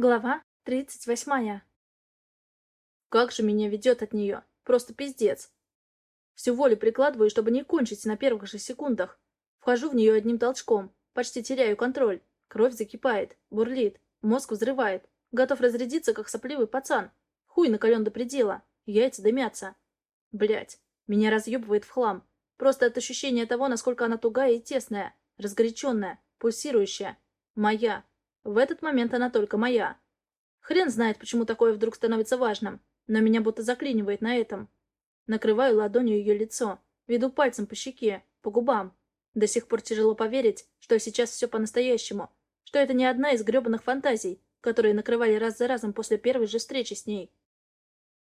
Глава тридцать восьмая. Как же меня ведет от нее. Просто пиздец. Всю волю прикладываю, чтобы не кончить на первых же секундах. Вхожу в нее одним толчком. Почти теряю контроль. Кровь закипает, бурлит, мозг взрывает. Готов разрядиться, как сопливый пацан. Хуй накален до предела. Яйца дымятся. Блять, меня разъебывает в хлам. Просто от ощущения того, насколько она тугая и тесная, разгоряченная, пульсирующая. Моя. В этот момент она только моя. Хрен знает, почему такое вдруг становится важным, но меня будто заклинивает на этом. Накрываю ладонью ее лицо, веду пальцем по щеке, по губам. До сих пор тяжело поверить, что сейчас все по-настоящему, что это не одна из гребаных фантазий, которые накрывали раз за разом после первой же встречи с ней.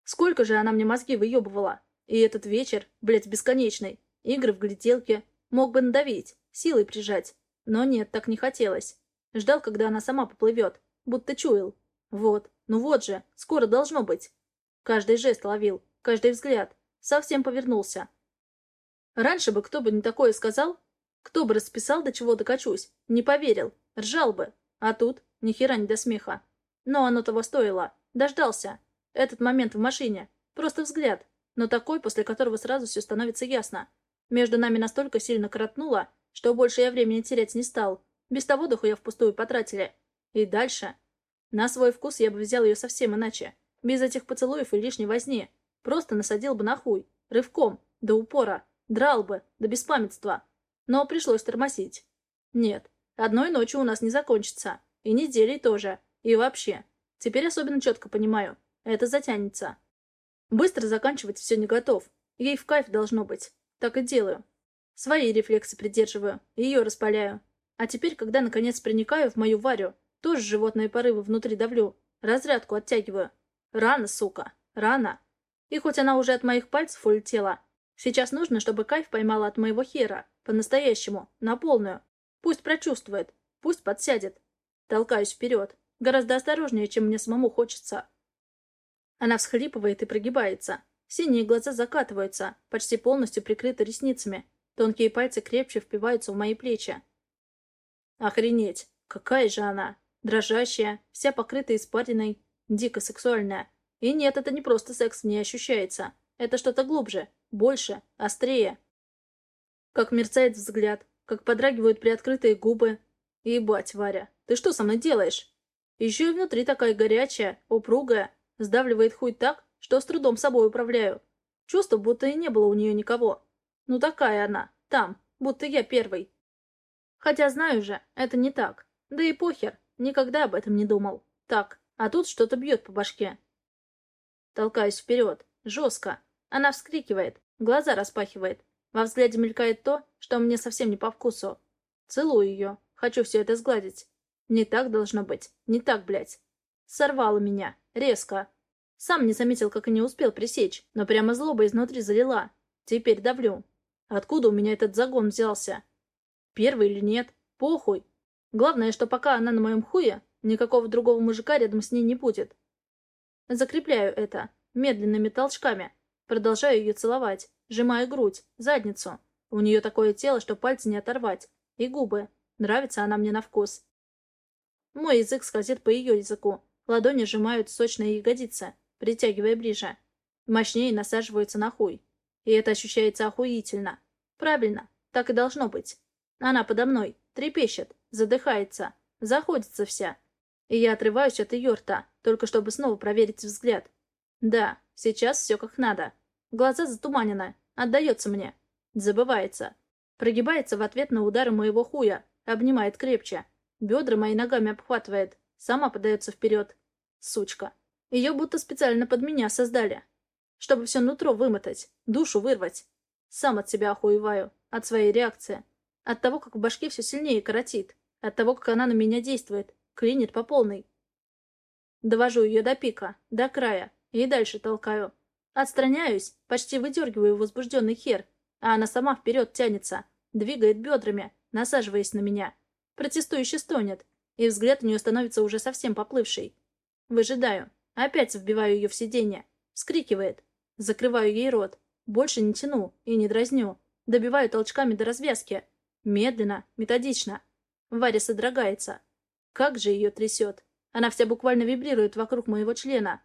Сколько же она мне мозги выебывала. И этот вечер, блядь, бесконечный. Игры в гляделке. Мог бы надавить, силой прижать. Но нет, так не хотелось. Ждал, когда она сама поплывет, будто чуял. Вот, ну вот же, скоро должно быть. Каждый жест ловил, каждый взгляд. Совсем повернулся. Раньше бы кто бы не такое сказал, кто бы расписал, до чего докачусь, не поверил, ржал бы. А тут ни хера не до смеха. Но оно того стоило. Дождался. Этот момент в машине. Просто взгляд. Но такой, после которого сразу все становится ясно. Между нами настолько сильно коротнуло, что больше я времени терять не стал. Без того дохуя впустую потратили. И дальше. На свой вкус я бы взял ее совсем иначе. Без этих поцелуев и лишней возни. Просто насадил бы на хуй. Рывком. До упора. Драл бы. До беспамятства. Но пришлось тормозить. Нет. Одной ночью у нас не закончится. И неделей тоже. И вообще. Теперь особенно четко понимаю. Это затянется. Быстро заканчивать все не готов. Ей в кайф должно быть. Так и делаю. Свои рефлексы придерживаю. Ее распаляю. А теперь, когда наконец проникаю в мою Варю, тоже животные порывы внутри давлю, разрядку оттягиваю. Рано, сука, рано. И хоть она уже от моих пальцев улетела, сейчас нужно, чтобы кайф поймала от моего хера, по-настоящему, на полную. Пусть прочувствует, пусть подсядет. Толкаюсь вперед, гораздо осторожнее, чем мне самому хочется. Она всхлипывает и прогибается. Синие глаза закатываются, почти полностью прикрыты ресницами. Тонкие пальцы крепче впиваются в мои плечи. Охренеть! Какая же она! Дрожащая, вся покрытая испариной, дико сексуальная. И нет, это не просто секс не ощущается. Это что-то глубже, больше, острее. Как мерцает взгляд, как подрагивают приоткрытые губы. Ебать, Варя, ты что со мной делаешь? Еще и внутри такая горячая, упругая, сдавливает хуй так, что с трудом собой управляю. Чувство, будто и не было у нее никого. Ну такая она, там, будто я первый. Хотя знаю же, это не так. Да и похер, никогда об этом не думал. Так, а тут что-то бьет по башке. Толкаюсь вперед, жестко. Она вскрикивает, глаза распахивает. Во взгляде мелькает то, что мне совсем не по вкусу. Целую ее, хочу все это сгладить. Не так должно быть, не так, блядь. Сорвала меня, резко. Сам не заметил, как и не успел пресечь, но прямо злоба изнутри залила. Теперь давлю. Откуда у меня этот загон взялся? Первый или нет, похуй. Главное, что пока она на моем хуе, никакого другого мужика рядом с ней не будет. Закрепляю это медленными толчками. Продолжаю ее целовать, сжимаю грудь, задницу. У нее такое тело, что пальцы не оторвать. И губы. Нравится она мне на вкус. Мой язык скользит по ее языку. Ладони сжимают сочные ягодицы, притягивая ближе. Мощнее насаживаются на хуй. И это ощущается охуительно. Правильно, так и должно быть. Она подо мной, трепещет, задыхается, заходится вся. И я отрываюсь от ее рта, только чтобы снова проверить взгляд. Да, сейчас все как надо. Глаза затуманены, отдается мне. Забывается. Прогибается в ответ на удары моего хуя, обнимает крепче. Бедра мои ногами обхватывает, сама подается вперед. Сучка. Ее будто специально под меня создали. Чтобы все нутро вымотать, душу вырвать. Сам от себя охуеваю, от своей реакции. От того, как в башке все сильнее коротит. От того, как она на меня действует. Клинит по полной. Довожу ее до пика, до края. И дальше толкаю. Отстраняюсь, почти выдергиваю возбужденный хер. А она сама вперед тянется. Двигает бедрами, насаживаясь на меня. Протестующе стонет. И взгляд у нее становится уже совсем поплывший. Выжидаю. Опять вбиваю ее в сиденье. Вскрикивает. Закрываю ей рот. Больше не тяну и не дразню. Добиваю толчками до развязки. Медленно, методично. Варя содрогается. Как же ее трясет. Она вся буквально вибрирует вокруг моего члена.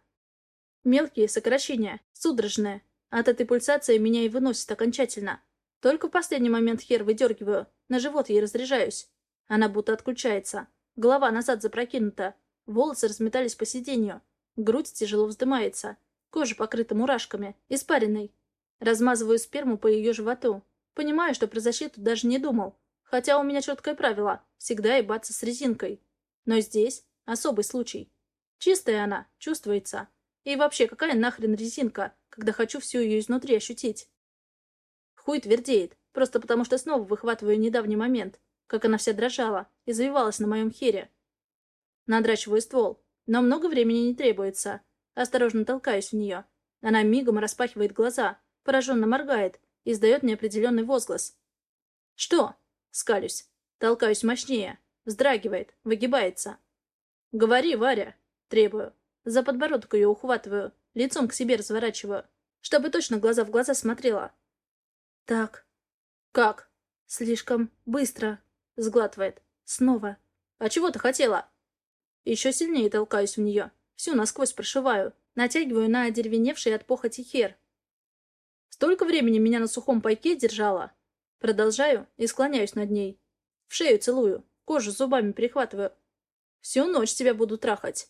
Мелкие сокращения, судорожные. От этой пульсации меня и выносит окончательно. Только в последний момент хер выдергиваю, на живот ей разряжаюсь. Она будто отключается. Голова назад запрокинута. Волосы разметались по сиденью. Грудь тяжело вздымается. Кожа покрыта мурашками, испаренной. Размазываю сперму по ее животу. Понимаю, что про защиту даже не думал. Хотя у меня четкое правило – всегда ебаться с резинкой. Но здесь особый случай. Чистая она, чувствуется. И вообще, какая нахрен резинка, когда хочу всю ее изнутри ощутить? Хуй твердеет, просто потому что снова выхватываю недавний момент, как она вся дрожала и завивалась на моем хере. Надрачиваю ствол, но много времени не требуется. Осторожно толкаюсь в нее. Она мигом распахивает глаза, пораженно моргает издает неопределенный возглас. «Что?» — скалюсь. Толкаюсь мощнее. Вздрагивает, выгибается. «Говори, Варя!» — требую. За подбородок ее ухватываю, лицом к себе разворачиваю, чтобы точно глаза в глаза смотрела. «Так». «Как?» «Слишком быстро», — сглатывает. «Снова». «А чего ты хотела?» Еще сильнее толкаюсь в нее. Всю насквозь прошиваю. Натягиваю на одеревеневший от похоти хер. Столько времени меня на сухом пайке держала. Продолжаю и склоняюсь над ней. В шею целую, кожу зубами перехватываю. Всю ночь тебя буду трахать.